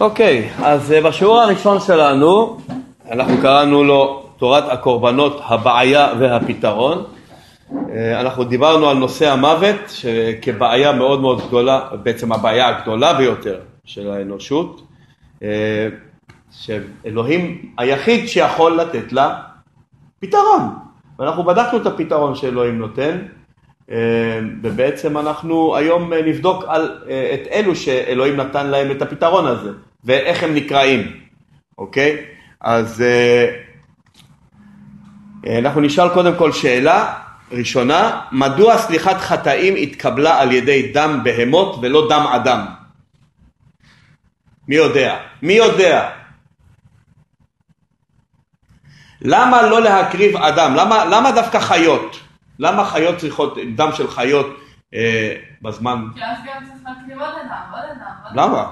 אוקיי, אז אה, בשיעור הראשון שלנו, אנחנו קראנו לו תורת הקורבנות, הבעיה והפתרון. אה, אנחנו דיברנו על נושא המוות כבעיה מאוד מאוד גדולה, בעצם הבעיה הגדולה ביותר של האנושות, אה, שאלוהים היחיד שיכול לתת לה פתרון. ואנחנו בדקנו את הפתרון שאלוהים נותן, ובעצם אנחנו היום נבדוק על, את אלו שאלוהים נתן להם את הפתרון הזה. ואיך הם נקראים, אוקיי? אז אה, אה, אנחנו נשאל קודם כל שאלה ראשונה, מדוע סליחת חטאים התקבלה על ידי דם בהמות ולא דם אדם? מי יודע? מי יודע? למה לא להקריב אדם? למה, למה דווקא חיות? למה חיות צריכות דם של חיות אה, בזמן? כי אז גם צריך להקריב עוד אדם, עוד אדם. למה?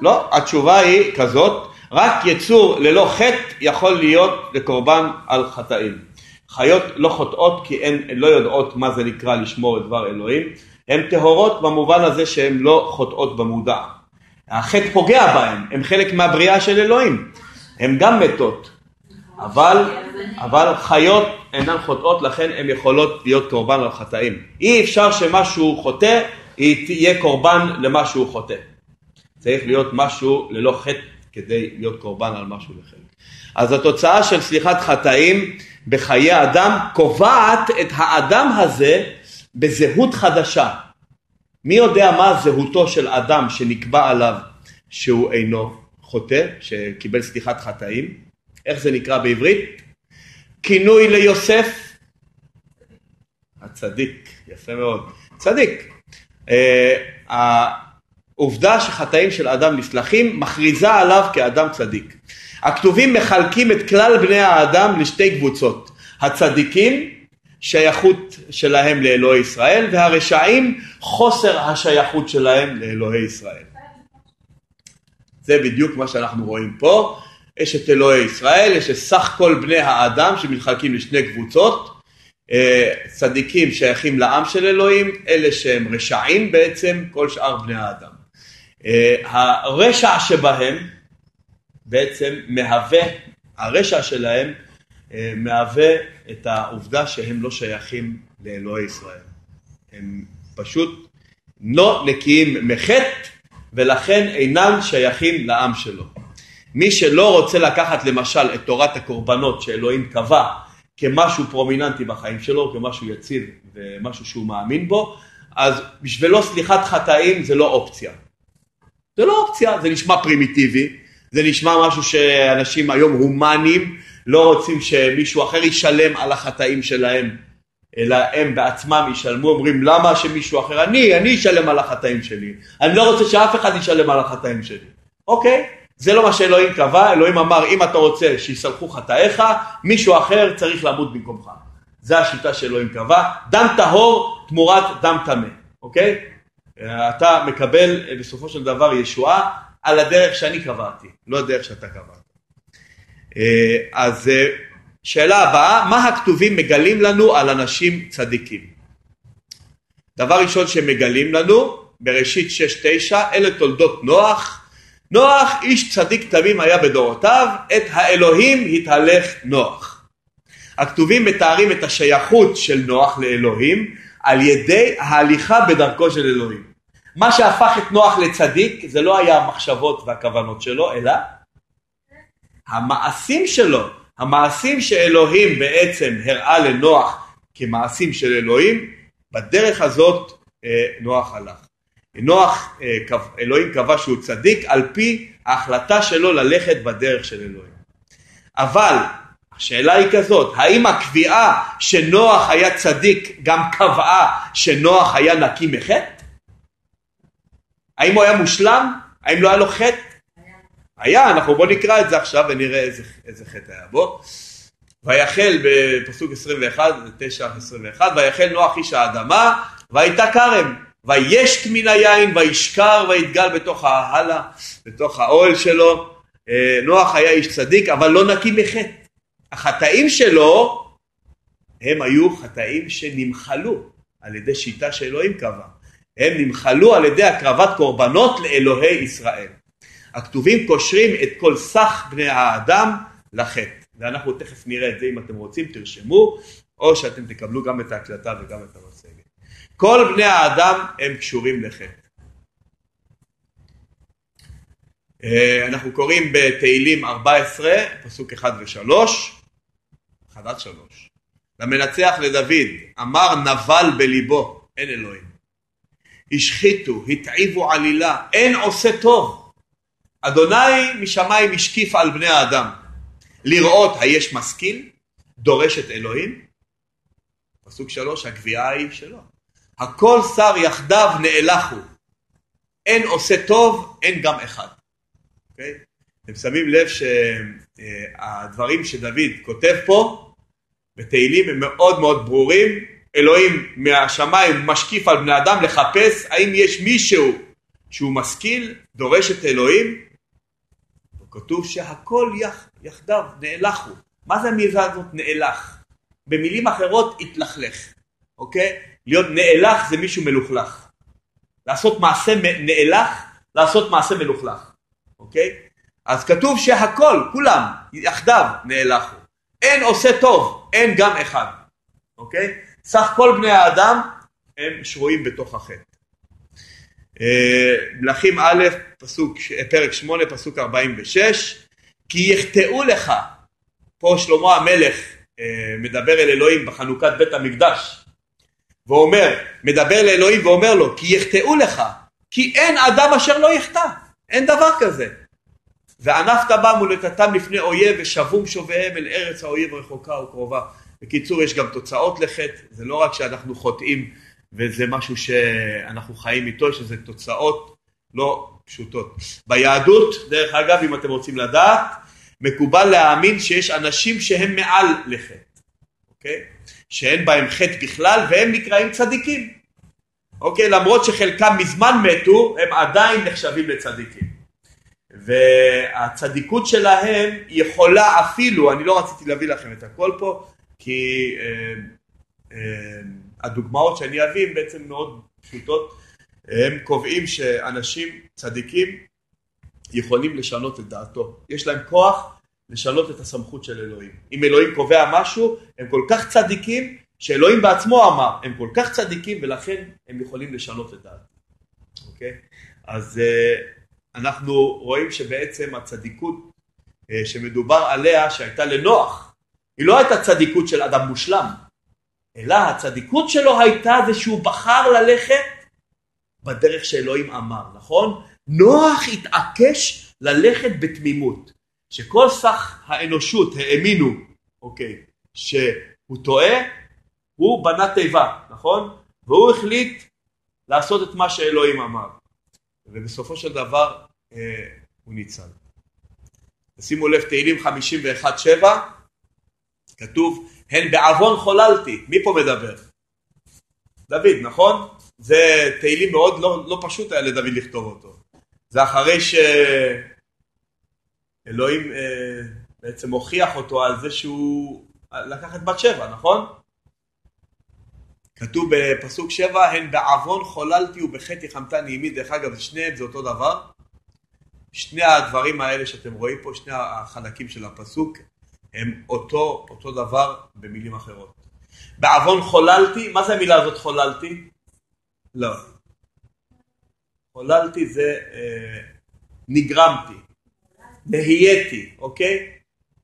לא, התשובה היא כזאת, רק יצור ללא חטא יכול להיות לקורבן על חטאים. חיות לא חוטאות כי הן לא יודעות מה זה נקרא לשמור את דבר אלוהים, הן טהורות במובן הזה שהן לא חוטאות במודע. החטא פוגע בהן, הן חלק מהבריאה של אלוהים, הן גם מתות, אבל, אבל חיות אינן חוטאות לכן הן יכולות להיות קורבן על חטאים. אי אפשר שמשהו חוטא, יהיה קורבן למשהו חוטא. צריך להיות משהו ללא חטא כדי להיות קורבן על משהו לחטא. אז התוצאה של סליחת חטאים בחיי אדם קובעת את האדם הזה בזהות חדשה. מי יודע מה זהותו של אדם שנקבע עליו שהוא אינו חוטא, שקיבל סליחת חטאים? איך זה נקרא בעברית? כינוי ליוסף הצדיק, יפה מאוד, צדיק. אה, עובדה שחטאים של אדם נסלחים מכריזה עליו כאדם צדיק. הכתובים מחלקים את כלל בני האדם לשתי קבוצות, הצדיקים שייכות שלהם לאלוהי ישראל והרשעים חוסר השייכות שלהם לאלוהי ישראל. זה בדיוק מה שאנחנו רואים פה, יש את אלוהי ישראל, יש את סך כל בני האדם שמתחלקים לשני קבוצות, אה, צדיקים שייכים לעם של אלוהים, אלה שהם רשעים בעצם, כל שאר בני האדם. אה, הרשע שבהם בעצם מהווה, הרשע שלהם אה, מהווה את העובדה שהם לא שייכים לאלוהי ישראל. הם פשוט לא נקיים מחטא ולכן אינם שייכים לעם שלו. מי שלא רוצה לקחת למשל את תורת הקורבנות שאלוהים קבע כמשהו פרומיננטי בחיים שלו, כמשהו יציב ומשהו שהוא מאמין בו, אז בשבילו סליחת חטאים זה לא אופציה. זה לא אופציה, זה נשמע פרימיטיבי, זה נשמע משהו שאנשים היום הומניים לא רוצים שמישהו אחר ישלם על החטאים שלהם, אלא הם בעצמם ישלמו, אומרים למה שמישהו אחר, אני, אני אשלם על החטאים שלי, אני לא רוצה שאף אחד ישלם על החטאים שלי. אוקיי, זה לא מה שאלוהים קבע, אלוהים אמר אם אתה רוצה שיסלחו חטאיך, מישהו אחר צריך למות במקומך. זה השיטה שאלוהים קבע, דם טהור תמורת דם טמא, אוקיי? אתה מקבל אה, בסופו של דבר ישועה על הדרך שאני קבעתי, לא הדרך שאתה קבעת. אה, אז אה, שאלה הבאה, מה הכתובים מגלים לנו על אנשים צדיקים? דבר ראשון שמגלים לנו, בראשית 6-9, אלה תולדות נוח. נוח, איש צדיק תמים היה בדורותיו, את האלוהים התהלך נוח. הכתובים מתארים את השייכות של נוח לאלוהים על ידי ההליכה בדרכו של אלוהים. מה שהפך את נוח לצדיק זה לא היה המחשבות והכוונות שלו, אלא המעשים שלו, המעשים שאלוהים בעצם הראה לנוח כמעשים של אלוהים, בדרך הזאת אה, נוח הלך. נוח, אה, אלוהים קבע שהוא צדיק על פי ההחלטה שלו ללכת בדרך של אלוהים. אבל השאלה היא כזאת, האם הקביעה שנוח היה צדיק גם קבעה שנוח היה נקי מחטא? האם הוא היה מושלם? האם לא היה לו חטא? היה, אנחנו בוא נקרא את זה עכשיו ונראה איזה, איזה חטא היה בו. ויחל בפסוק 21, 9, 21, ויחל נוח איש האדמה, והייתה כרם, וישת מן היין, וישכר, ויתגל בתוך ההלה, בתוך האוהל שלו. אה, נוח היה איש צדיק, אבל לא נקי מחטא. החטאים שלו, הם היו חטאים שנמחלו על ידי שיטה שאלוהים קבע. הם נמחלו על ידי הקרבת קורבנות לאלוהי ישראל. הכתובים קושרים את כל סך בני האדם לחטא. ואנחנו תכף נראה את זה, אם אתם רוצים תרשמו, או שאתם תקבלו גם את ההקלטה וגם את המצגת. כל בני האדם הם קשורים לחטא. אה, אנחנו קוראים בתהילים 14, פסוק 1 ו-3, 1 עד 3. למנצח לדוד, אמר נבל בליבו, אין אלוהים. השחיתו, התעיבו עלילה, אין עושה טוב. אדוני משמיים השקיף על בני האדם. לראות היש משכיל, דורש את אלוהים. פסוק שלוש, הגבייה היא שלו. הכל שר יחדיו נאלחו. אין עושה טוב, אין גם אחד. Okay? אוקיי? אתם שמים לב שהדברים שדוד כותב פה בתהילים הם מאוד מאוד ברורים. אלוהים מהשמיים משקיף על בני אדם לחפש האם יש מישהו שהוא משכיל, דורש את אלוהים. כתוב שהכל יח, יחדיו נאלחו. מה זה המילה הזאת נאלח? במילים אחרות התלכלך, אוקיי? להיות נאלח זה מישהו מלוכלך. לעשות מעשה נאלח, לעשות מעשה מלוכלך, אוקיי? אז כתוב שהכל, כולם, יחדיו נאלחו. אין עושה טוב, אין גם אחד, אוקיי? סך כל בני האדם הם שרויים בתוך החטא. אה, מלכים א', פסוק, פרק 8, פסוק 46, כי יחטאו לך, פה שלמה המלך אה, מדבר אל אלוהים בחנוכת בית המקדש, ואומר, מדבר לאלוהים ואומר לו, כי יחטאו לך, כי אין אדם אשר לא יחטא, אין דבר כזה. וענפת בם ולקטם לפני אויב ושבום שוביהם אל ארץ האויב רחוקה וקרובה. בקיצור, יש גם תוצאות לחטא, זה לא רק שאנחנו חוטאים וזה משהו שאנחנו חיים איתו, שזה תוצאות לא פשוטות. ביהדות, דרך אגב, אם אתם רוצים לדעת, מקובל להאמין שיש אנשים שהם מעל לחטא, אוקיי? שאין בהם חטא בכלל והם נקראים צדיקים. אוקיי? למרות שחלקם מזמן מתו, הם עדיין נחשבים לצדיקים. והצדיקות שלהם יכולה אפילו, אני לא רציתי להביא לכם את הכל פה, כי אה, אה, הדוגמאות שאני אביא הן בעצם מאוד פשוטות. הם קובעים שאנשים צדיקים יכולים לשנות את דעתו. יש להם כוח לשנות את הסמכות של אלוהים. אם אלוהים קובע משהו, הם כל כך צדיקים, שאלוהים בעצמו אמר, הם כל כך צדיקים ולכן הם יכולים לשנות את דעתו. אוקיי? אז אה, אנחנו רואים שבעצם הצדיקות שמדובר עליה, שהייתה לנוח, היא לא הייתה צדיקות של אדם מושלם, אלא הצדיקות שלו הייתה זה שהוא בחר ללכת בדרך שאלוהים אמר, נכון? נוח התעקש ללכת בתמימות, שכל סך האנושות האמינו, אוקיי, שהוא טועה, הוא בנה תיבה, נכון? והוא החליט לעשות את מה שאלוהים אמר, ובסופו של דבר אה, הוא ניצל. שימו לב תהילים 51-7 כתוב, הן בעוון חוללתי. מי פה מדבר? דוד, נכון? זה תהילים מאוד לא, לא פשוט היה לדוד לכתוב אותו. זה אחרי שאלוהים אה, בעצם הוכיח אותו על זה שהוא לקח את בת שבע, נכון? כתוב בפסוק שבע, הן בעוון חוללתי ובחטא יחמתני עמי, דרך אגב שניהם זה אותו דבר. שני הדברים האלה שאתם רואים פה, שני החלקים של הפסוק, הם אותו, אותו דבר במילים אחרות. בעוון חוללתי, מה זה המילה הזאת חוללתי? לא. חוללתי זה אה, נגרמתי, נהייתי, אוקיי?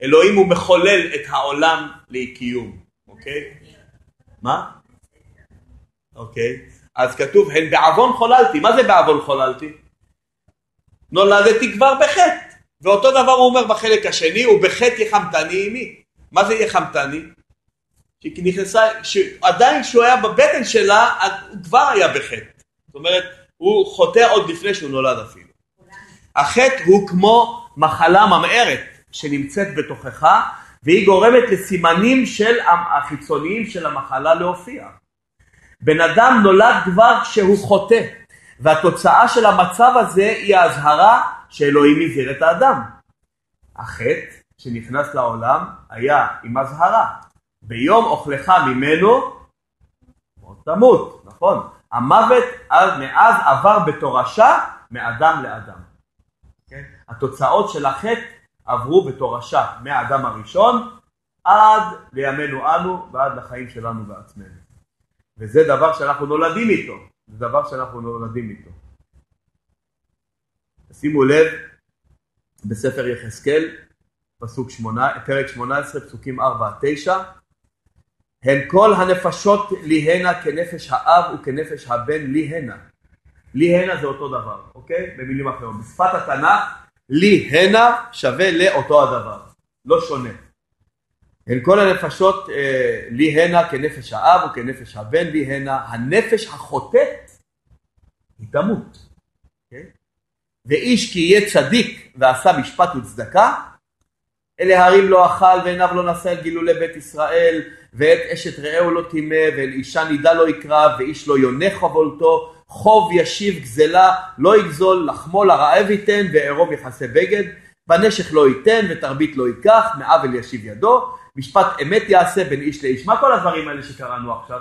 אלוהים הוא מחולל את העולם לקיום, אוקיי? מה? אוקיי. אז כתוב, הן בעוון חוללתי. מה זה בעוון חוללתי? נולדתי כבר בחטא. ואותו דבר הוא אומר בחלק השני, ובחטא יחמתני עמי. מה זה יחמתני? שהיא נכנסה, שעדיין כשהוא היה בבטן שלה, הוא כבר היה בחטא. זאת אומרת, הוא חוטא עוד לפני שהוא נולד אפילו. החטא הוא כמו מחלה ממארת שנמצאת בתוכך, והיא גורמת לסימנים של החיצוניים של המחלה להופיע. בן אדם נולד כבר כשהוא חוטא, והתוצאה של המצב הזה היא האזהרה שאלוהים הזהיר את האדם. החטא שנכנס לעולם היה עם אזהרה, ביום אוכלך ממנו עוד תמות, נכון? המוות אז, מאז עבר בתורשה מאדם לאדם. התוצאות של החטא עברו בתורשה מהאדם הראשון עד לימינו אנו ועד לחיים שלנו בעצמנו. וזה דבר שאנחנו נולדים איתו, זה דבר שאנחנו נולדים איתו. שימו לב בספר יחזקאל, פסוק שמונה, פרק 18, פסוקים 4 9, הן כל הנפשות לי הנה כנפש האב וכנפש הבן לי הנה. לי הנה זה אותו דבר, אוקיי? במילים אחרות. בשפת התנ"ך, לי הנה שווה לאותו הדבר, לא שונה. הן כל הנפשות אה, לי הנה כנפש האב וכנפש הבן לי הנה, הנפש החוטאת היא תמות. Okay? ואיש כי יהיה צדיק ועשה משפט וצדקה, אלה הרים לא אכל ועיניו לא נשא אל גילולי בית ישראל, ואת אשת רעהו לא טימא, ואל אישה נידה לא יקרב, ואיש לא יונה חבולתו, חוב ישיב גזלה, לא יגזול, לחמו לרעב ייתן, וערום יכסה בגד, בנשך לא ייתן, ותרבית לא ייקח, מעוול ישיב ידו, משפט אמת יעשה בין איש לאיש. מה כל הדברים האלה שקראנו עכשיו?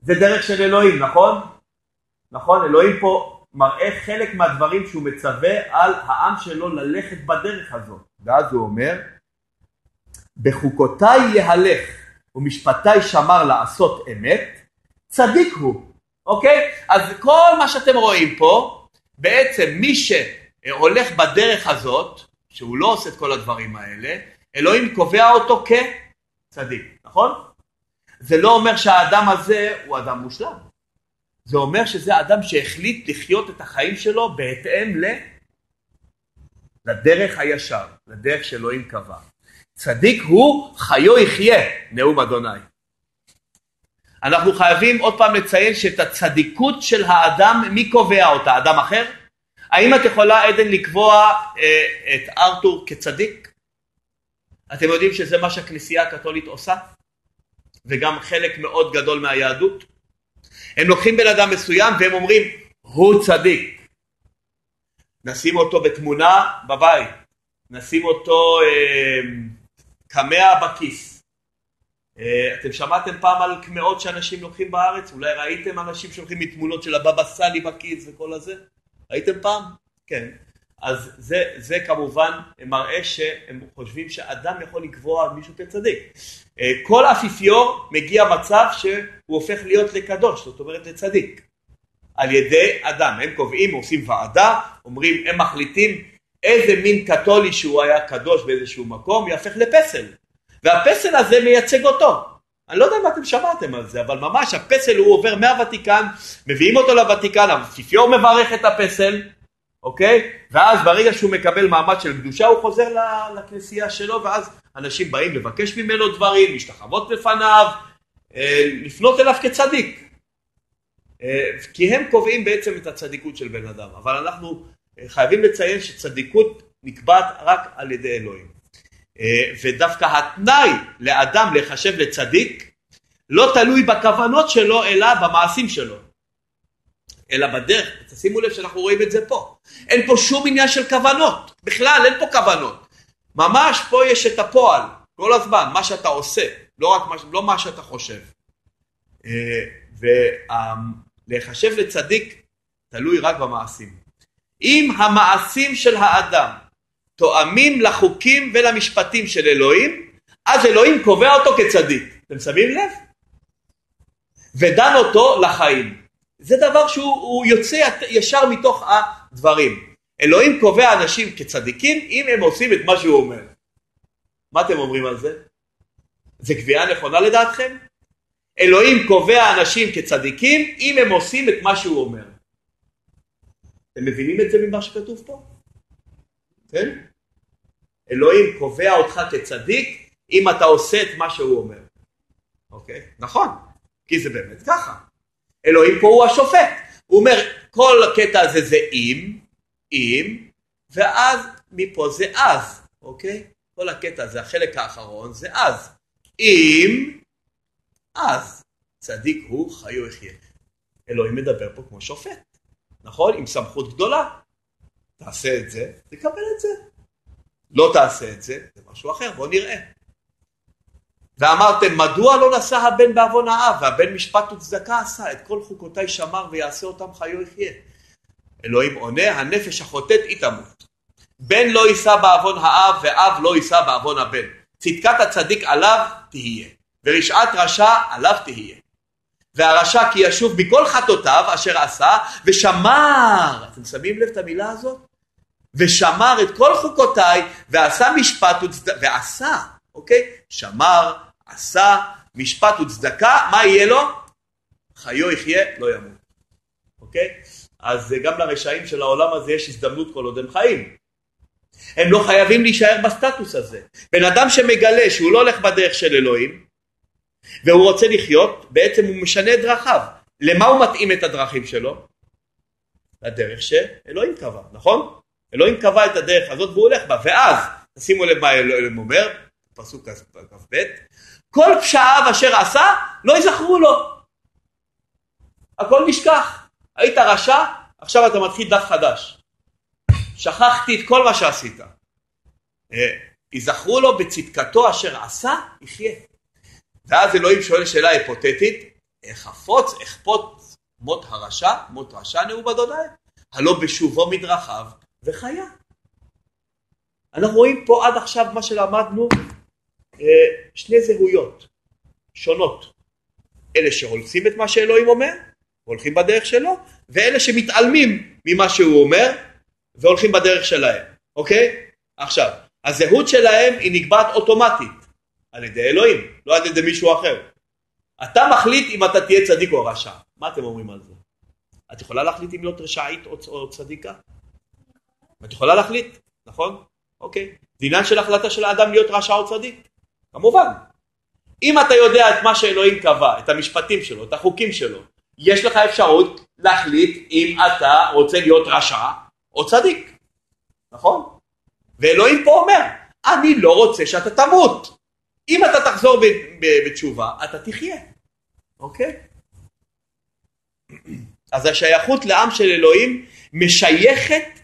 זה דרך של אלוהים, נכון? נכון? אלוהים פה מראה חלק מהדברים שהוא מצווה על העם שלו ללכת בדרך הזאת. ואז הוא אומר, בחוקותיי יהלך ומשפטיי שמר לעשות אמת, צדיק הוא. אוקיי? אז כל מה שאתם רואים פה, בעצם מי שהולך בדרך הזאת, שהוא לא עושה את כל הדברים האלה, אלוהים קובע אותו כצדיק, נכון? זה לא אומר שהאדם הזה הוא אדם מושלם. זה אומר שזה אדם שהחליט לחיות את החיים שלו בהתאם ל... לדרך הישר, לדרך שאלוהים קבע. צדיק הוא חיו יחיה, נאום אדוני. אנחנו חייבים עוד פעם לציין שאת הצדיקות של האדם, מי קובע אותה? אדם אחר? האם את יכולה עדן לקבוע אה, את ארתור כצדיק? אתם יודעים שזה מה שהכנסייה הקתולית עושה? וגם חלק מאוד גדול מהיהדות? הם לוקחים בן אדם מסוים והם אומרים הוא צדיק. נשים אותו בתמונה בבית, נשים אותו אה, קמע בכיס. אה, אתם שמעתם פעם על קמעות שאנשים לוקחים בארץ? אולי ראיתם אנשים שהולכים מתמונות של הבבא סאלי בכיס וכל הזה? ראיתם פעם? כן. אז זה, זה כמובן מראה שהם חושבים שאדם יכול לקבוע מישהו כצדיק. אה, כל אפיפיור מגיע מצב שהוא הופך להיות לקדוש, זאת אומרת לצדיק. על ידי אדם, הם קובעים, עושים ועדה, אומרים, הם מחליטים איזה מין קתולי שהוא היה קדוש באיזשהו מקום, יהפך לפסל. והפסל הזה מייצג אותו. אני לא יודע אם אתם שמעתם על זה, אבל ממש הפסל הוא עובר מהוותיקן, מביאים אותו לוותיקן, האפיפיור מברך את הפסל, אוקיי? ואז ברגע שהוא מקבל מעמד של קדושה הוא חוזר לכנסייה שלו, ואז אנשים באים לבקש ממנו דברים, משתחוות בפניו, אה, לפנות אליו כצדיק. אה, כי הם קובעים בעצם את הצדיקות של בן אדם, אבל אנחנו חייבים לציין שצדיקות נקבעת רק על ידי אלוהים. ודווקא התנאי לאדם להיחשב לצדיק לא תלוי בכוונות שלו אלא במעשים שלו. אלא בדרך, תשימו לב שאנחנו רואים את זה פה. אין פה שום עניין של כוונות, בכלל אין פה כוונות. ממש פה יש את הפועל, כל הזמן, מה שאתה עושה, לא רק מה, לא מה שאתה חושב. אה, ולהיחשב לצדיק תלוי רק במעשים. אם המעשים של האדם תואמים לחוקים ולמשפטים של אלוהים, אז אלוהים קובע אותו כצדיק. אתם שמים לב? ודן אותו לחיים. זה דבר שהוא יוצא ישר מתוך הדברים. אלוהים קובע אנשים כצדיקים אם הם עושים את מה שהוא אומר. מה אתם אומרים על זה? זה קביעה נכונה לדעתכם? אלוהים קובע אנשים כצדיקים אם הם עושים את מה שהוא אומר. אתם מבינים את זה ממה שכתוב פה? כן? אלוהים קובע אותך כצדיק אם אתה עושה את מה שהוא אומר. אוקיי? נכון, כי זה באמת ככה. אלוהים פה הוא השופט. הוא אומר, כל הקטע הזה זה אם, אם, ואז מפה זה אז, אוקיי? כל הקטע הזה, החלק האחרון זה אז. אם, אז, צדיק הוא חיו יחיה. אלוהים מדבר פה כמו שופט, נכון? עם סמכות גדולה. תעשה את זה, תקבל את זה. לא תעשה את זה, זה משהו אחר, בוא נראה. ואמרתם מדוע לא נשא הבן בעוון האב והבן משפט וצדקה עשה את כל חוקותיי שמר ויעשה אותם חיו יחיה. אלוהים עונה, הנפש החוטאת היא תמות. בן לא יישא בעוון האב ואב לא יישא בעוון הבן. צדקת הצדיק עליו תהיה, ורשעת רשע עליו תהיה. והרשע כי ישוב מכל חטאותיו אשר עשה ושמר, אתם שמים לב את המילה הזאת? ושמר את כל חוקותיי ועשה משפט וצדקה, ועשה, אוקיי? שמר, עשה, משפט וצדקה, מה יהיה לו? חיו יחיה, לא ימות, אוקיי? אז גם לרשעים של העולם הזה יש הזדמנות כל עוד הם חיים. הם לא חייבים להישאר בסטטוס הזה. בן אדם שמגלה שהוא לא הולך בדרך של אלוהים והוא רוצה לחיות, בעצם הוא משנה את דרכיו. למה הוא מתאים את הדרכים שלו? לדרך שאלוהים קבע, נכון? אלוהים קבע את הדרך הזאת והוא הולך בה, ואז, תשימו לב מה אלוהים אומר, פסוק כ"ב, כל פשעיו אשר עשה לא יזכרו לו. הכל נשכח. היית רשע, עכשיו אתה מתחיל דף חדש. שכחתי את כל מה שעשית. אה, יזכרו לו בצדקתו אשר עשה, יחיה. ואז אלוהים שואל שאלה היפותטית, איך אפוץ, אכפות מות הרשע, מות רשע נאו בדודי, הלא בשובו מדרכיו וחיה. אנחנו רואים פה עד עכשיו מה שלמדנו, אה, שני זהויות שונות. אלה שהולכים את מה שאלוהים אומר, והולכים בדרך שלו, ואלה שמתעלמים ממה שהוא אומר, והולכים בדרך שלהם, אוקיי? עכשיו, הזהות שלהם היא נקבעת אוטומטית על ידי אלוהים, לא על ידי מישהו אחר. אתה מחליט אם אתה תהיה צדיק או רשע. מה אתם אומרים על זה? את יכולה להחליט אם להיות רשעית או, צדיקה? את יכולה להחליט, נכון? אוקיי. עניין של החלטה של האדם להיות רשע או צדיק. כמובן. אם אתה יודע את מה שאלוהים קבע, את המשפטים שלו, את החוקים שלו, יש לך אפשרות להחליט אם אתה רוצה להיות רשע או צדיק, נכון? ואלוהים פה אומר, אני לא רוצה שאתה תמות. אם אתה תחזור בתשובה, אתה תחיה, אוקיי? אז השייכות לעם של אלוהים משייכת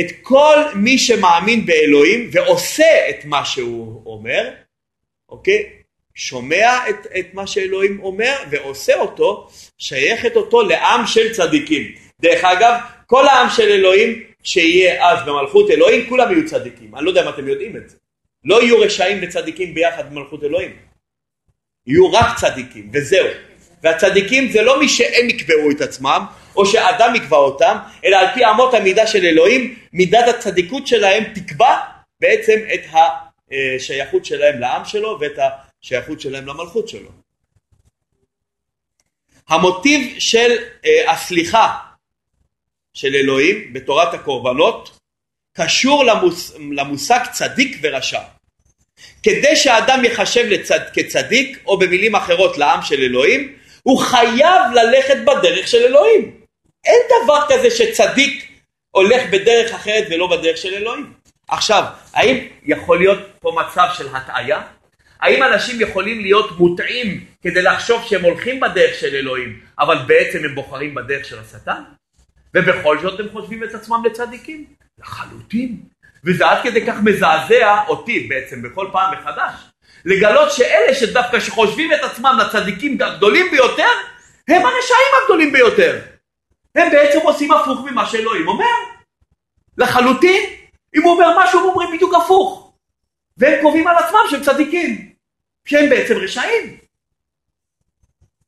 את כל מי שמאמין באלוהים ועושה את מה שהוא אומר, אוקיי? שומע את, את מה שאלוהים אומר ועושה אותו, שייכת אותו לעם של צדיקים. דרך אגב, כל העם של אלוהים שיהיה אז במלכות אלוהים, כולם יהיו צדיקים. אני לא יודע אם אתם יודעים את זה. לא יהיו רשעים וצדיקים ביחד במלכות אלוהים. יהיו רק צדיקים, וזהו. והצדיקים זה לא מי שהם יקבעו את עצמם, או שאדם יקבע אותם, אלא על פי אמות המידה של אלוהים, מידת הצדיקות שלהם תקבע בעצם את השייכות שלהם לעם שלו ואת השייכות שלהם למלכות שלו. המוטיב של אה, הסליחה של אלוהים בתורת הקורבנות קשור למוס, למושג צדיק ורשע. כדי שהאדם יחשב לצד, כצדיק, או במילים אחרות לעם של אלוהים, הוא חייב ללכת בדרך של אלוהים. אין דבר כזה שצדיק הולך בדרך אחרת ולא בדרך של אלוהים. עכשיו, האם יכול להיות פה מצב של הטעיה? האם אנשים יכולים להיות מוטעים כדי לחשוב שהם הולכים בדרך של אלוהים, אבל בעצם הם בוחרים בדרך של השטן? ובכל זאת הם חושבים את עצמם לצדיקים? לחלוטין. וזה עד כדי כך מזעזע אותי בעצם בכל פעם מחדש. לגלות שאלה שדווקא שחושבים את עצמם לצדיקים הגדולים ביותר, הם הרשעים הגדולים ביותר. הם בעצם עושים הפוך ממה שאלוהים אומר. לחלוטין. אם הוא אומר משהו הם אומרים בדיוק הפוך. והם קובעים על עצמם שהם צדיקים. שהם בעצם רשעים.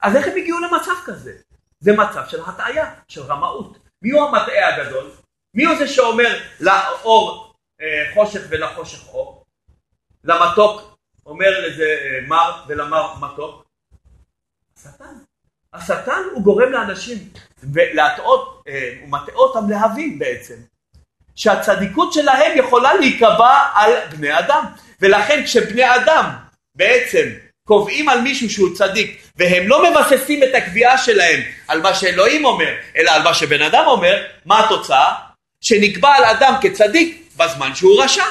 אז איך הם הגיעו למצב כזה? זה מצב של הטעיה, של רמאות. מי הוא המטעה הגדול? מי הוא זה שאומר לאור אה, חושך ולחושך אור? למתוק אומר לזה אה, מר ולמר מתוק? השטן. השטן הוא גורם לאנשים ולהטעות, אה, הוא מטעה אותם להבין בעצם שהצדיקות שלהם יכולה להיקבע על בני אדם ולכן כשבני אדם בעצם קובעים על מישהו שהוא צדיק והם לא מבססים את הקביעה שלהם על מה שאלוהים אומר אלא על מה שבן אדם אומר מה התוצאה? שנקבע על אדם כצדיק בזמן שהוא רשע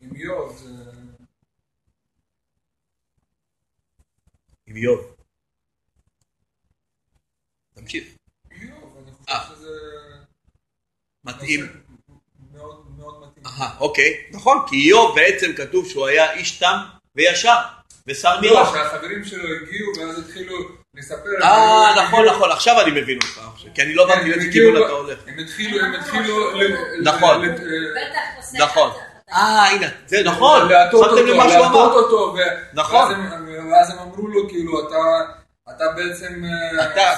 עם איוב זה... עם איוב. תמשיך. איוב, אני אה. חושב שזה... מתאים. נושא מאוד מאוד מתאים. אהה, אוקיי. נכון, כי איוב בעצם כתוב שהוא היה איש תם וישר ושר לא, מירה. שהחברים שלו הגיעו ואז התחילו מספר. אה, נכון, נכון, עכשיו אני מבין אותך, עכשיו, כי אני לא הבנתי לאיזה כיוון אתה הולך. הם התחילו, הם התחילו... נכון. עושה נכון. חתך. אה, הנה, זה נכון, להטות שמתם אותו, למה שהוא להטות. אותו, נכון. ואז הם- אמרו לו, כאילו, אתה... אתה בעצם... אה, אתה-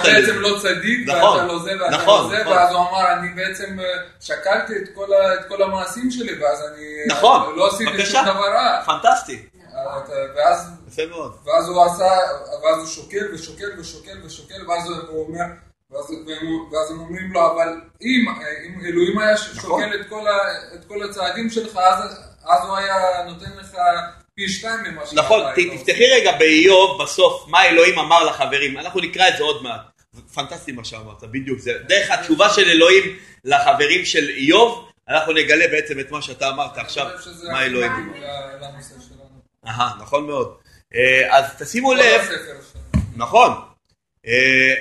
אתה לי. בעצם לא צדיק, נכון. ואתה לא זה, ואתה נכון, לא זה, נכון. ואז הוא אמר, אני בעצם אה, שקלתי את כל ה- את כל המעשים שלי, ואז אני... נכון, לא עשיתי. שום דבר רע. פנטסטי, אה, אתה- ואז יפה מאוד. ואז הוא עשה, ואז הוא שוקל ושוקל ושוקל ושוקל, ואז הוא אומר, ואז, ואז הם אומרים לו, אבל אם, אם אלוהים היה נכון. שוקל את כל, ה, את כל הצעדים שלך, אז, אז הוא היה נותן לך פי שתיים ממה שאתה נכון. תפתחי רגע באיוב בסוף, מה אלוהים אמר לחברים, אנחנו נקרא את זה עוד מעט. פנטסטי מה שאמרת, בדיוק זה. דרך התשובה של אלוהים לחברים של איוב, אנחנו נגלה בעצם את מה שאתה אמרת עכשיו, מה אלוהים אמר. אהה, נכון מאוד. אה, אז תשימו לב. נכון, אה,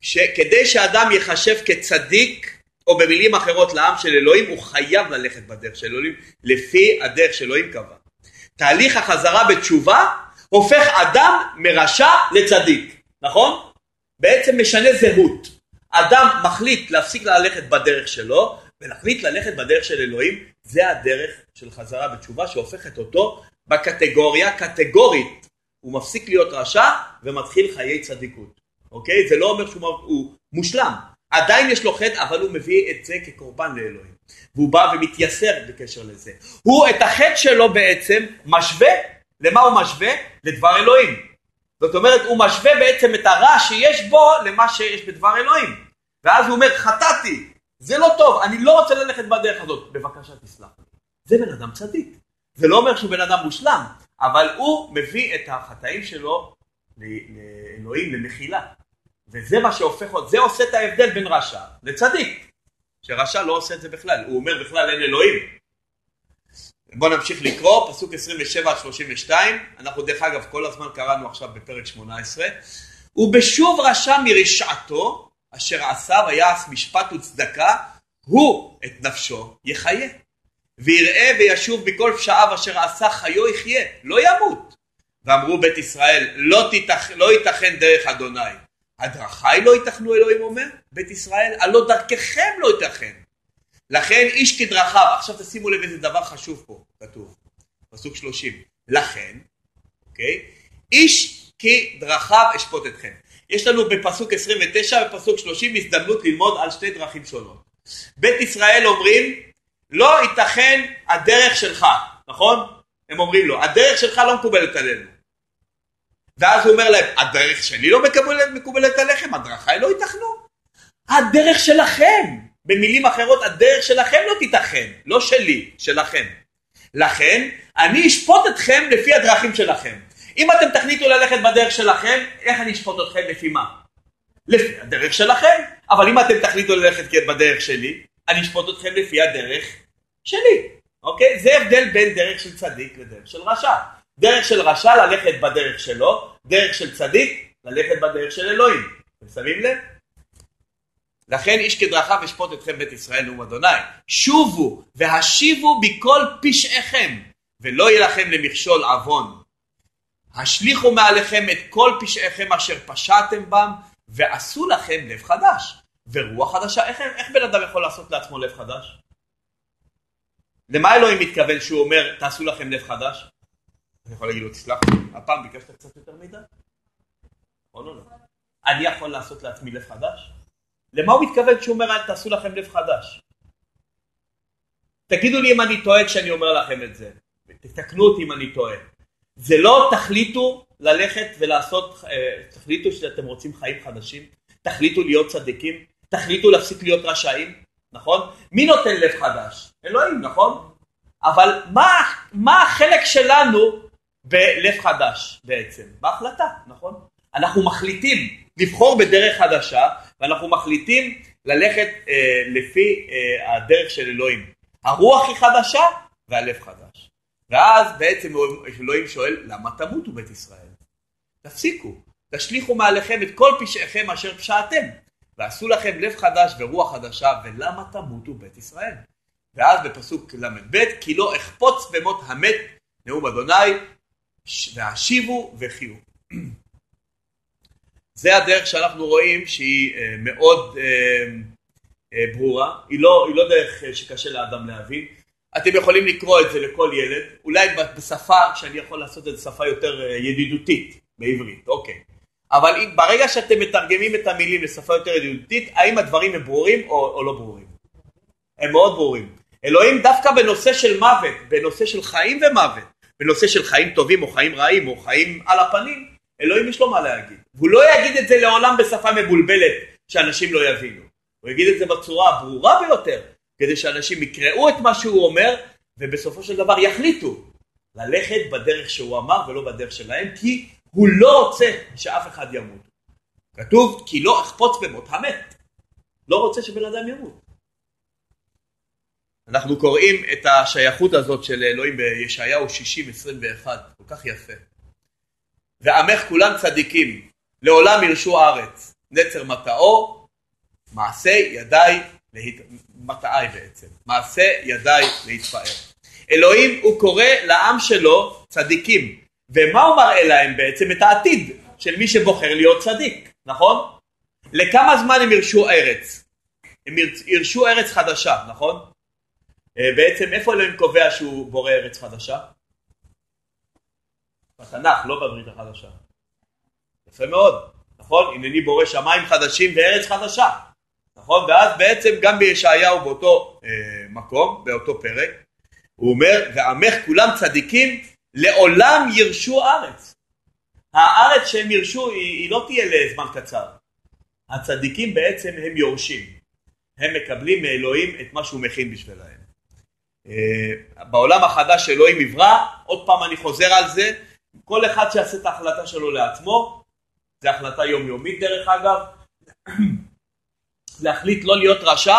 שכדי שאדם ייחשב כצדיק, או במילים אחרות לעם של אלוהים, הוא חייב ללכת בדרך של אלוהים, לפי הדרך שאלוהים קבע. תהליך החזרה בתשובה הופך אדם מרשע לצדיק, נכון? בעצם משנה זהות. אדם מחליט להפסיק ללכת בדרך שלו, ולהחליט ללכת בדרך של אלוהים, זה הדרך של חזרה בתשובה שהופכת אותו בקטגוריה, קטגורית, הוא מפסיק להיות רשע ומתחיל חיי צדיקות, אוקיי? זה לא אומר שהוא הוא מושלם, עדיין יש לו חטא, אבל הוא מביא את זה כקורבן לאלוהים. והוא בא ומתייסר בקשר לזה. הוא את החטא שלו בעצם משווה, למה הוא משווה? לדבר אלוהים. זאת אומרת, הוא משווה בעצם את הרע שיש בו למה שיש בדבר אלוהים. ואז הוא אומר, חטאתי, זה לא טוב, אני לא רוצה ללכת בדרך הזאת. בבקשה תסלח לי. זה בן אדם צדיק. זה לא אומר שהוא בן אדם מושלם, אבל הוא מביא את החטאים שלו לאלוהים, למחילה. וזה מה שהופך, זה עושה את ההבדל בין רשע לצדיק. שרשע לא עושה את זה בכלל, הוא אומר בכלל אין אלוהים. בואו נמשיך לקרוא, פסוק 27 עד 32, אנחנו דרך אגב כל הזמן קראנו עכשיו בפרק 18, ובשוב רשע מרשעתו, אשר עשה ויעש משפט וצדקה, הוא את נפשו יחיה. ויראה וישוב בכל פשעיו אשר עשה חיו יחיה, לא ימות. ואמרו בית ישראל, לא, תיתכ... לא ייתכן דרך אדוני. הדרכי לא ייתכנו אלוהים אומר, בית ישראל, הלא דרככם לא ייתכן. לכן איש כדרכיו, עכשיו תשימו לב איזה דבר חשוב פה, כתוב, פסוק 30, לכן, אוקיי, איש כדרכיו אשפוט אתכם. יש לנו בפסוק 29 ופסוק 30 הזדמנות ללמוד על שתי דרכים שונות. בית ישראל אומרים, לא ייתכן הדרך שלך, נכון? הם אומרים לו, הדרך שלך לא מקובלת עלינו. ואז הוא אומר להם, הדרך שלי לא מקובלת, מקובלת עליכם, הדרכיי לא ייתכנו. הדרך שלכם, במילים אחרות, הדרך שלכם לא תיתכן, לא שלי, שלכם. לכן, אני אשפוט אתכם לפי הדרכים שלכם. אם אתם תחליטו ללכת בדרך שלכם, איך אני אשפוט אתכם לפי מה? לפי הדרך שלכם. אבל אם אתם תחליטו ללכת בדרך שלי, אני אשפוט אתכם לפי הדרך שלי. אוקיי? זה הבדל בין דרך של צדיק לדרך של רשע. דרך של רשע ללכת בדרך שלו, דרך של צדיק ללכת בדרך של אלוהים. אתם שמים לב? לכן איש כדרכיו ישפוט אתכם בית ישראל נאום אדוני. שובו והשיבו מכל פשעיכם, ולא יהיה לכם למכשול עוון. השליכו מעליכם את כל פשעיכם אשר פשעתם בם, ועשו לכם לב חדש. ורוח חדשה, איך, איך בן אדם יכול לעשות לעצמו לב חדש? למה אלוהים מתכוון שהוא אומר, תעשו לכם לב חדש? אני יכול להגיד לו, תסלח לי, הפעם ביקשת קצת יותר מדי? או לא? אני יכול לעשות לעצמי לב חדש? למה הוא מתכוון כשהוא אומר, תעשו לכם לב חדש? תגידו לי אם אני טועה כשאני אומר לכם את זה. תתקנו אותי אם אני טועה. זה לא תחליטו ללכת ולעשות, אה, תחליטו שאתם רוצים חיים חדשים, תחליטו להיות צדיקים, תחליטו להפסיק להיות רשעים, נכון? מי נותן לב חדש? אלוהים, נכון? אבל מה, מה החלק שלנו בלב חדש בעצם? בהחלטה, נכון? אנחנו מחליטים לבחור בדרך חדשה, ואנחנו מחליטים ללכת אה, לפי אה, הדרך של אלוהים. הרוח היא חדשה והלב חדש. ואז בעצם אלוהים שואל, למה תמותו בית ישראל? תפסיקו, תשליכו מעליכם את כל פשעיכם אשר פשעתם, ועשו לכם לב חדש ורוח חדשה, ולמה תמותו בית ישראל? ואז בפסוק ל"ב, כי לא אחפוץ במות המת, נאום אדוני, והשיבו וחיו. זה הדרך שאנחנו רואים שהיא אה, מאוד אה, אה, ברורה, היא לא, היא לא דרך שקשה לאדם להבין. אתם יכולים לקרוא את זה לכל ילד, אולי בשפה שאני יכול לעשות את זה שפה יותר ידידותית בעברית, אוקיי. אבל אם, ברגע שאתם מתרגמים את המילים לשפה יותר ידידותית, האם הדברים הם ברורים או, או לא ברורים? הם מאוד ברורים. אלוהים דווקא בנושא של מוות, בנושא של חיים ומוות, בנושא של חיים טובים או חיים רעים או חיים על הפנים, אלוהים יש לו מה להגיד. והוא לא יגיד את זה לעולם בשפה מבולבלת שאנשים לא יבינו. הוא יגיד את זה בצורה הברורה ביותר, כדי שאנשים יקראו את מה שהוא אומר ובסופו של דבר יחליטו ללכת בדרך שהוא אמר ולא בדרך שלהם, כי הוא לא רוצה שאף אחד ימות. כתוב כי לא אכפוץ במות המת. לא רוצה שבן אדם ימות. אנחנו קוראים את השייכות הזאת של אלוהים בישעיהו 60-21, כל כך יפה. ועמך כולם צדיקים, לעולם ירשו ארץ, נצר מטעו, מעשה ידיי, להת... מטעי בעצם, מעשה ידיי להתפאר. אלוהים הוא קורא לעם שלו צדיקים, ומה הוא מראה להם בעצם? את העתיד של מי שבוחר להיות צדיק, נכון? לכמה זמן הם ירשו ארץ? הם ירשו ארץ חדשה, נכון? אה, בעצם איפה אלוהים קובע שהוא בורא ארץ חדשה? בתנ"ך, לא בברית החדשה. יפה מאוד, נכון? הנני בורא שמיים חדשים וארץ חדשה, נכון? ואז בעצם גם בישעיהו באותו אה, מקום, באותו פרק, הוא אומר, ועמך כולם צדיקים, לעולם ירשו ארץ. הארץ שהם ירשו היא, היא לא תהיה לזמן קצר. הצדיקים בעצם הם יורשים. הם מקבלים מאלוהים את מה שהוא מכין בשבילהם. אה, בעולם החדש שאלוהים יברא, עוד פעם אני חוזר על זה, כל אחד שיעשה את ההחלטה שלו לעצמו, זו החלטה יומיומית דרך אגב, להחליט לא להיות רשע,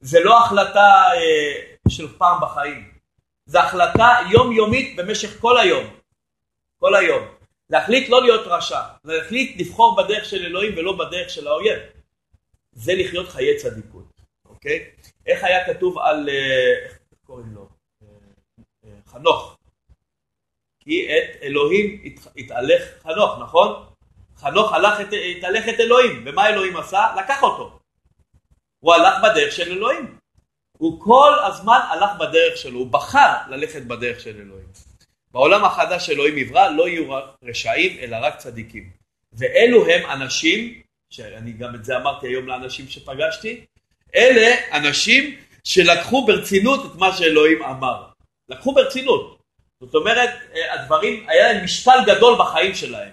זה לא החלטה אה, של פעם בחיים, זו החלטה יומיומית במשך כל היום, כל היום. להחליט לא להיות רשע, להחליט לבחור בדרך של אלוהים ולא בדרך של האויב. זה לחיות חיי צדיקות, אוקיי? איך היה כתוב על, אה, איך קוראים לו? אה, אה, חנוך. כי את אלוהים התהלך חנוך, נכון? חנוך הלך, התהלך את אלוהים, ומה אלוהים עשה? לקח אותו. הוא הלך בדרך של אלוהים. הוא כל הזמן הלך בדרך שלו, הוא בחר ללכת בדרך של אלוהים. בעולם החדש שאלוהים יברא לא יהיו רשעים אלא רק צדיקים. ואלו הם אנשים, שאני גם את זה אמרתי היום לאנשים שפגשתי, אלה אנשים שלקחו ברצינות את מה שאלוהים אמר. לקחו ברצינות. זאת אומרת, הדברים, היה להם משקל גדול בחיים שלהם.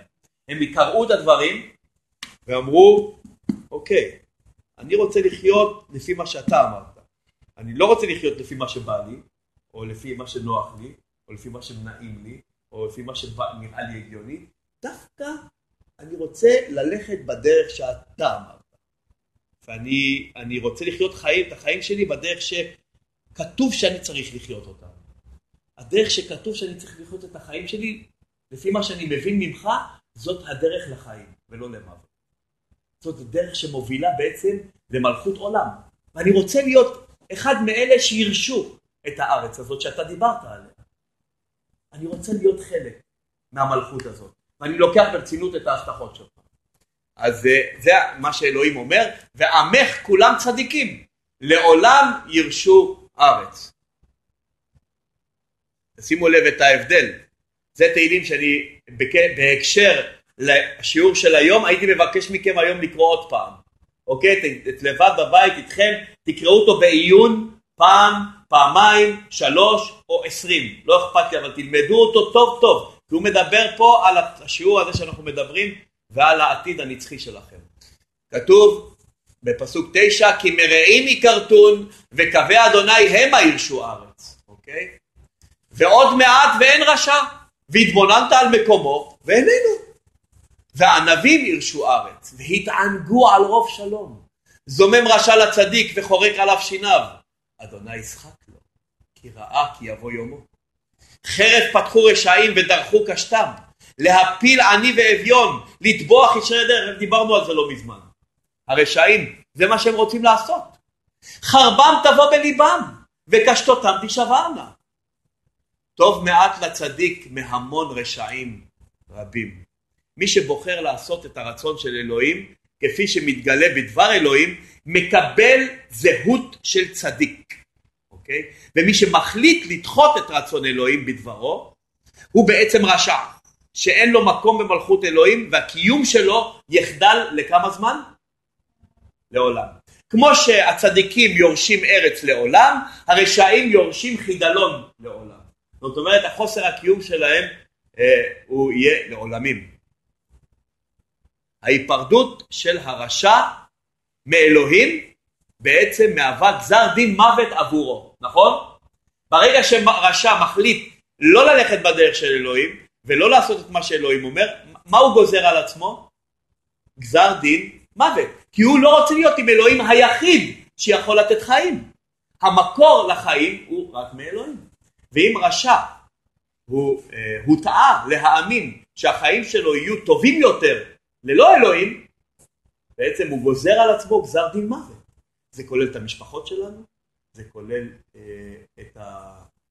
הם יקראו את הדברים ואמרו, אוקיי, אני רוצה לחיות לפי מה שאתה אמרת. אני לא רוצה לחיות לפי מה שבא לי, או לפי מה שנוח לי, או לפי מה שנעים לי, או לפי מה שנראה לי הגיוני. דווקא אני רוצה ללכת בדרך שאתה אמרת. ואני רוצה לחיות חיים, את החיים שלי בדרך שכתוב שאני צריך לחיות אותם. הדרך שכתוב שאני צריך לחיות את החיים שלי, לפי מה שאני מבין ממך, זאת הדרך לחיים ולא למוות. זאת דרך שמובילה בעצם למלכות עולם. ואני רוצה להיות אחד מאלה שירשו את הארץ הזאת שאתה דיברת עליה. אני רוצה להיות חלק מהמלכות הזאת, ואני לוקח ברצינות את ההבטחות שלך. אז זה, זה מה שאלוהים אומר, ועמך כולם צדיקים, לעולם ירשו ארץ. שימו לב את ההבדל, זה תהילים שאני בהקשר לשיעור של היום, הייתי מבקש מכם היום לקרוא עוד פעם, אוקיי? את לבד בבית איתכם, תקראו אותו בעיון פעם, פעמיים, שלוש או עשרים, לא אכפת לי, אבל תלמדו אותו טוב טוב, כי הוא מדבר פה על השיעור הזה שאנחנו מדברים ועל העתיד הנצחי שלכם. כתוב בפסוק תשע, כי מרעים יכרתון וקווי אדוני המה ירשו ארץ, אוקיי? ועוד מעט ואין רשע, והתבוננת על מקומו ואיננו. והענבים ירשו ארץ, והתענגו על רוב שלום. זומם רשע לצדיק וחורק עליו שיניו. אדוני ישחק לו, כי ראה כי יבוא יומו. חרב פתחו רשעים ודרכו קשתם, להפיל עני ואביון, לטבוח ישרי דרך, דיברנו על זה לא מזמן. הרשעים, זה מה שהם רוצים לעשות. חרבם תבוא בליבם, וקשתותם תישברנה. טוב מעט לצדיק מהמון רשעים רבים. מי שבוחר לעשות את הרצון של אלוהים, כפי שמתגלה בדבר אלוהים, מקבל זהות של צדיק, אוקיי? ומי שמחליט לדחות את רצון אלוהים בדברו, הוא בעצם רשע, שאין לו מקום במלכות אלוהים, והקיום שלו יחדל לכמה זמן? לעולם. כמו שהצדיקים יורשים ארץ לעולם, הרשעים יורשים חידלון לעולם. זאת אומרת, החוסר הקיום שלהם אה, הוא יהיה לעולמים. ההיפרדות של הרשע מאלוהים בעצם מהווה גזר דין מוות עבורו, נכון? ברגע שרשע מחליט לא ללכת בדרך של אלוהים ולא לעשות את מה שאלוהים אומר, מה הוא גוזר על עצמו? גזר דין מוות. כי הוא לא רוצה להיות עם אלוהים היחיד שיכול לתת חיים. המקור לחיים הוא רק מאלוהים. ואם רשע הוא, אה, הוא טעה להאמין שהחיים שלו יהיו טובים יותר ללא אלוהים, בעצם הוא גוזר על עצמו גזר דין מוות. זה כולל את המשפחות שלנו, זה כולל אה, את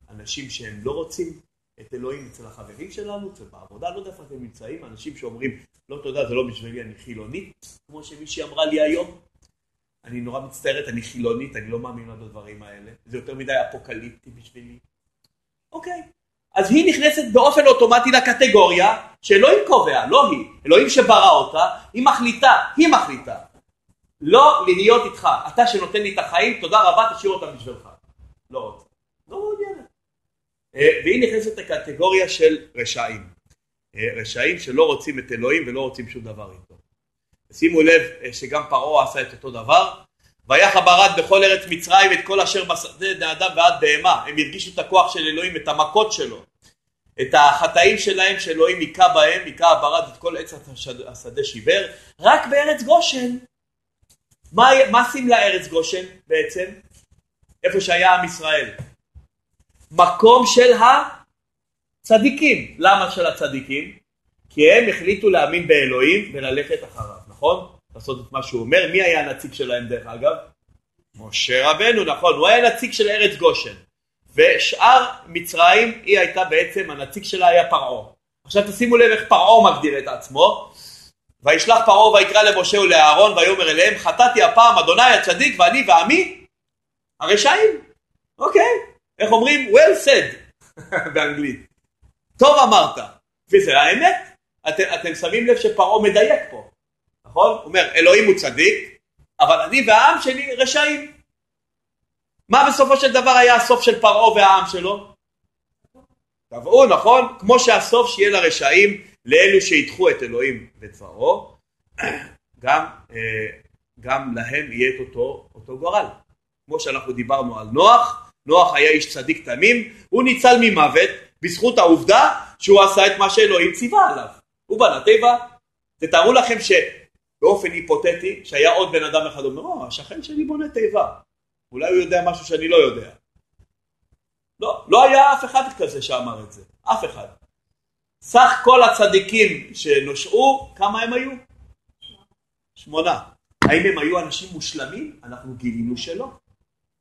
האנשים שהם לא רוצים את אלוהים אצל החברים שלנו, אצל בעבודה, לא יודע איפה אתם נמצאים, אנשים שאומרים, לא תודה, זה לא בשבילי, אני חילונית, כמו שמישהי אמרה לי היום. אני נורא מצטערת, אני חילונית, אני לא מאמינה בדברים האלה, זה יותר מדי אפוקליפטי בשבילי. אוקיי, אז היא נכנסת באופן אוטומטי לקטגוריה שאלוהים קובע, לא היא, אלוהים שברא אותה, היא מחליטה, היא מחליטה. לא להיות איתך, אתה שנותן לי את החיים, תודה רבה, תשאיר אותם בשבילך. לא רוצה. לא מעוניינת. אה, והיא נכנסת לקטגוריה של רשעים. אה, רשעים שלא רוצים את אלוהים ולא רוצים שום דבר איתו. שימו לב אה, שגם פרעה עשה את אותו דבר. ויחא ברד בכל ארץ מצרים את כל אשר בשדה דאדם ועד בהמה. הם הרגישו את הכוח של אלוהים, את המכות שלו. את החטאים שלהם שאלוהים היכה בהם, היכה ברד את כל עץ השדה שיבר. רק בארץ גושן. מה, מה שים ארץ גושן בעצם? איפה שהיה עם ישראל. מקום של הצדיקים. למה של הצדיקים? כי הם החליטו להאמין באלוהים וללכת אחריו, נכון? לעשות את מה שהוא אומר. מי היה הנציג שלהם דרך אגב? משה רבנו, נכון, הוא היה נציג של ארץ גושן. ושאר מצרים היא הייתה בעצם, הנציג שלה היה פרעה. עכשיו תשימו לב איך פרעה מגדיר את עצמו. וישלח פרעה ויקרא למשה ולאהרון ויאמר אליהם חטאתי הפעם אדוני הצדיק ואני ועמי הרשעים. אוקיי, איך אומרים? well said באנגלית. טוב אמרת. וזה האמת. אתם, אתם שמים לב שפרעה מדייק פה. נכון? הוא אומר אלוהים הוא צדיק אבל אני והעם שלי רשעים. מה בסופו של דבר היה הסוף של פרעה והעם שלו? קבעו, נכון? כמו שהסוף שיהיה לרשעים, לאלו שידחו את אלוהים ודברו, גם, אה, גם להם יהיה את אותו, אותו גורל. כמו שאנחנו דיברנו על נוח, נוח היה איש צדיק תמים, הוא ניצל ממוות בזכות העובדה שהוא עשה את מה שאלוהים ציווה עליו. הוא בנה תיבה. תתארו לכם שבאופן היפותטי, שהיה עוד בן אדם אחד אומר, או, השכן שלי בונה תיבה. אולי הוא יודע משהו שאני לא יודע. לא, לא היה אף אחד כזה שאמר את זה, אף אחד. סך כל הצדיקים שנושעו, כמה הם היו? שמונה. האם הם היו אנשים מושלמים? אנחנו גילינו שלא.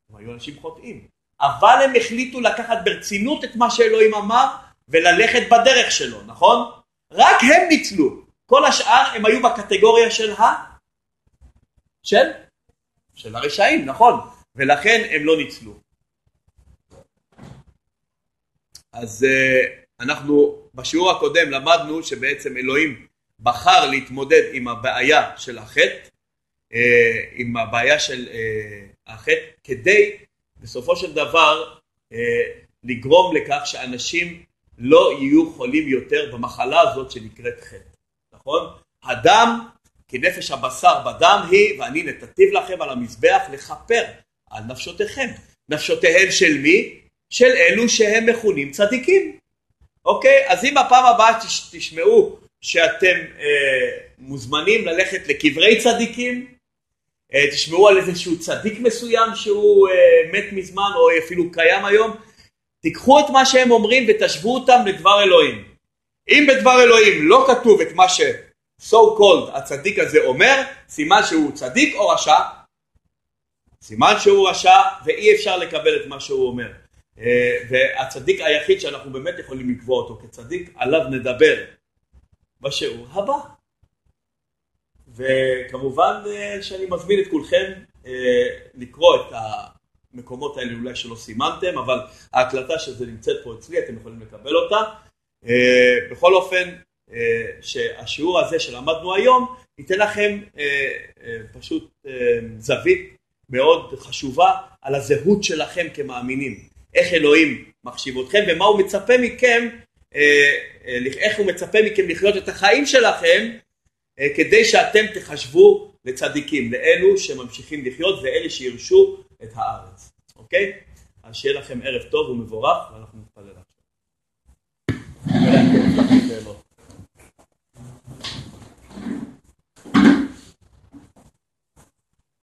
הם היו אנשים חוטאים. אבל הם החליטו לקחת ברצינות את מה שאלוהים אמר וללכת בדרך שלו, נכון? רק הם ניצלו. כל השאר הם היו בקטגוריה של ה... של? של הרשעים, נכון. ולכן הם לא ניצלו. אז uh, אנחנו בשיעור הקודם למדנו שבעצם אלוהים בחר להתמודד עם הבעיה של החטא, uh, עם הבעיה של uh, החטא, כדי בסופו של דבר לגרום לכך שאנשים לא יהיו חולים יותר במחלה הזאת שנקראת חטא, נכון? הדם כנפש הבשר בדם היא ואני נתתיו לכם על המזבח לכפר על נפשותיכם. נפשותיהם של מי? של אלו שהם מכונים צדיקים. אוקיי? אז אם הפעם הבאה תש, תשמעו שאתם אה, מוזמנים ללכת לקברי צדיקים, אה, תשמעו על איזשהו צדיק מסוים שהוא אה, מת מזמן או אפילו קיים היום, תיקחו את מה שהם אומרים ותשוו אותם לדבר אלוהים. אם בדבר אלוהים לא כתוב את מה ש... so called הצדיק הזה אומר, סימן שהוא צדיק או רשע, סימן שהוא רשע ואי אפשר לקבל את מה שהוא אומר. אה, והצדיק היחיד שאנחנו באמת יכולים לקבוע אותו כצדיק, עליו נדבר בשיעור הבא. וכמובן אה, שאני מזמין את כולכם אה, לקרוא את המקומות האלה אולי שלא סימנתם, אבל ההקלטה של זה נמצאת פה אצלי, אתם יכולים לקבל אותה. בכל אופן, שהשיעור הזה שלמדנו היום ייתן לכם פשוט זווית מאוד חשובה על הזהות שלכם כמאמינים, איך אלוהים מחשיב אתכם ומה הוא מצפה מכם, איך הוא מצפה מכם לחיות את החיים שלכם אה, כדי שאתם תחשבו לצדיקים, לאלו שממשיכים לחיות ואלה שירשו את הארץ, אוקיי? אז שיהיה לכם ערב טוב ומבורך ואנחנו נתפלל עכשיו.